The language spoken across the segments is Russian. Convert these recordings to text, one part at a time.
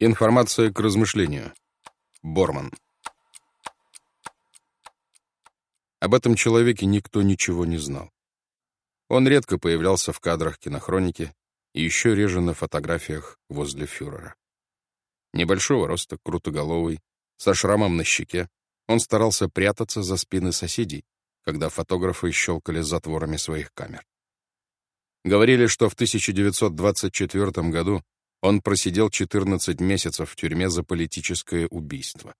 Информация к размышлению. Борман. Об этом человеке никто ничего не знал. Он редко появлялся в кадрах кинохроники и еще реже на фотографиях возле фюрера. Небольшого роста, крутоголовый, со шрамом на щеке, он старался прятаться за спины соседей, когда фотографы щелкали затворами своих камер. Говорили, что в 1924 году он просидел 14 месяцев в тюрьме за политическое убийство.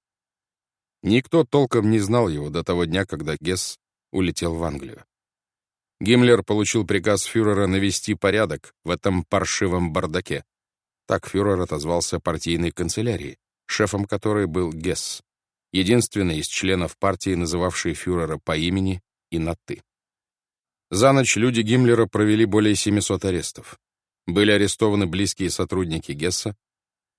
Никто толком не знал его до того дня, когда Гесс улетел в Англию. Гиммлер получил приказ фюрера навести порядок в этом паршивом бардаке. Так фюрер отозвался партийной канцелярии, шефом которой был Гесс, единственный из членов партии, называвший фюрера по имени и на «ты». За ночь люди Гиммлера провели более 700 арестов. Были арестованы близкие сотрудники Гесса,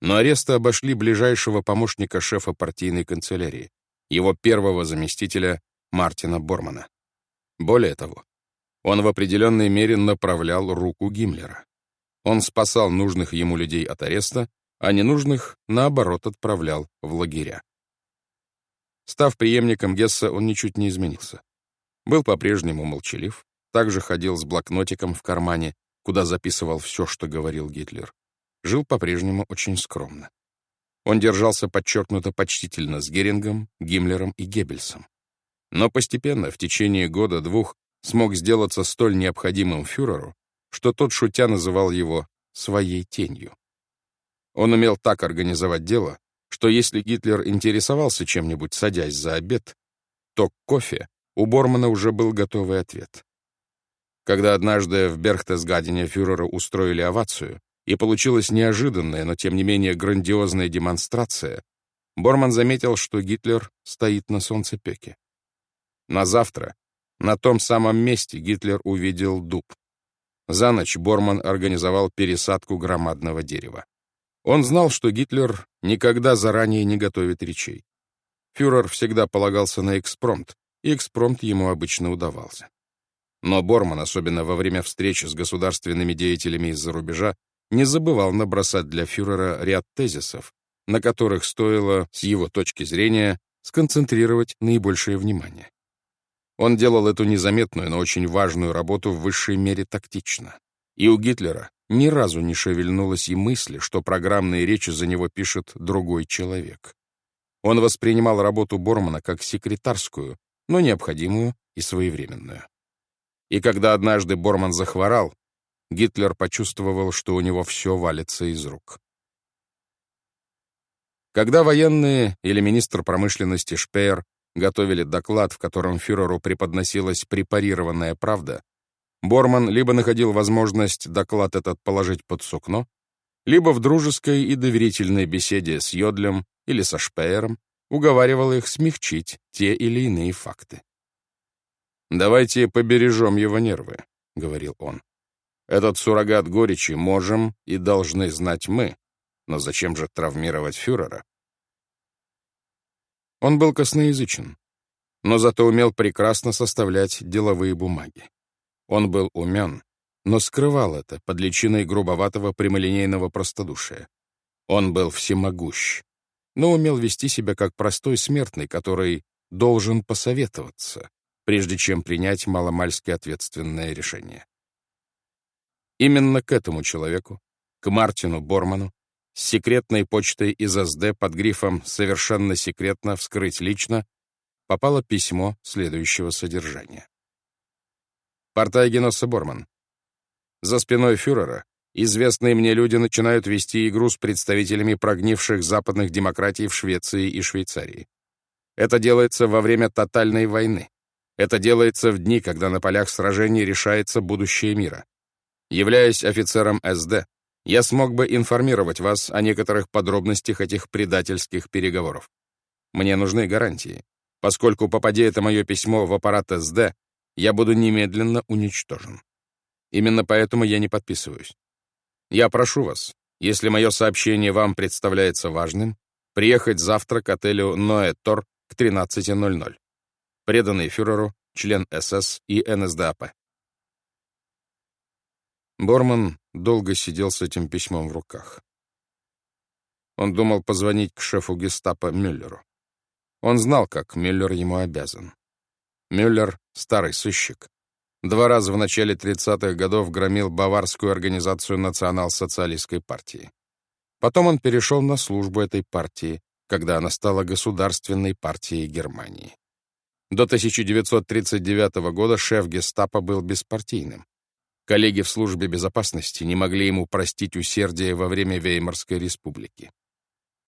но аресты обошли ближайшего помощника шефа партийной канцелярии, его первого заместителя Мартина Бормана. Более того, он в определенной мере направлял руку Гиммлера. Он спасал нужных ему людей от ареста, а ненужных, наоборот, отправлял в лагеря. Став преемником Гесса, он ничуть не изменился. Был по-прежнему молчалив, также ходил с блокнотиком в кармане куда записывал все, что говорил Гитлер, жил по-прежнему очень скромно. Он держался подчеркнуто почтительно с Герингом, Гиммлером и Геббельсом. Но постепенно, в течение года-двух, смог сделаться столь необходимым фюреру, что тот, шутя, называл его «своей тенью». Он умел так организовать дело, что если Гитлер интересовался чем-нибудь, садясь за обед, то к кофе у Бормана уже был готовый ответ. Когда однажды в Берхтесгадене фюрера устроили овацию, и получилась неожиданная, но тем не менее грандиозная демонстрация, Борман заметил, что Гитлер стоит на солнцепеке. На завтра на том самом месте Гитлер увидел дуб. За ночь Борман организовал пересадку громадного дерева. Он знал, что Гитлер никогда заранее не готовит речей. Фюрер всегда полагался на экспромт, и экспромт ему обычно удавался. Но Борман, особенно во время встречи с государственными деятелями из-за рубежа, не забывал набросать для фюрера ряд тезисов, на которых стоило, с его точки зрения, сконцентрировать наибольшее внимание. Он делал эту незаметную, но очень важную работу в высшей мере тактично. И у Гитлера ни разу не шевельнулось и мысли, что программные речи за него пишет другой человек. Он воспринимал работу Бормана как секретарскую, но необходимую и своевременную. И когда однажды Борман захворал, Гитлер почувствовал, что у него все валится из рук. Когда военные или министр промышленности Шпеер готовили доклад, в котором фюреру преподносилась препарированная правда, Борман либо находил возможность доклад этот положить под сукно, либо в дружеской и доверительной беседе с Йодлем или со Шпеером уговаривал их смягчить те или иные факты. «Давайте побережем его нервы», — говорил он. «Этот суррогат горечи можем и должны знать мы, но зачем же травмировать фюрера?» Он был косноязычен, но зато умел прекрасно составлять деловые бумаги. Он был умен, но скрывал это под личиной грубоватого прямолинейного простодушия. Он был всемогущ, но умел вести себя как простой смертный, который должен посоветоваться, прежде чем принять маломальски ответственное решение. Именно к этому человеку, к Мартину Борману, с секретной почтой из СД под грифом «Совершенно секретно вскрыть лично» попало письмо следующего содержания. Портай Геносса Борман. За спиной фюрера известные мне люди начинают вести игру с представителями прогнивших западных демократий в Швеции и Швейцарии. Это делается во время тотальной войны, это делается в дни, когда на полях сражений решается будущее мира. Являясь офицером СД, я смог бы информировать вас о некоторых подробностях этих предательских переговоров. Мне нужны гарантии, поскольку, попадя это мое письмо в аппарат СД, я буду немедленно уничтожен. Именно поэтому я не подписываюсь. Я прошу вас, если мое сообщение вам представляется важным, приехать завтра к отелю Ноэ Тор к 13.00 преданный фюреру, член СС и НСДАП. Борман долго сидел с этим письмом в руках. Он думал позвонить к шефу гестапо Мюллеру. Он знал, как Мюллер ему обязан. Мюллер — старый сыщик. Два раза в начале 30-х годов громил баварскую организацию национал-социалистской партии. Потом он перешел на службу этой партии, когда она стала государственной партией Германии. До 1939 года шеф гестапо был беспартийным. Коллеги в службе безопасности не могли ему простить усердие во время Веймарской республики.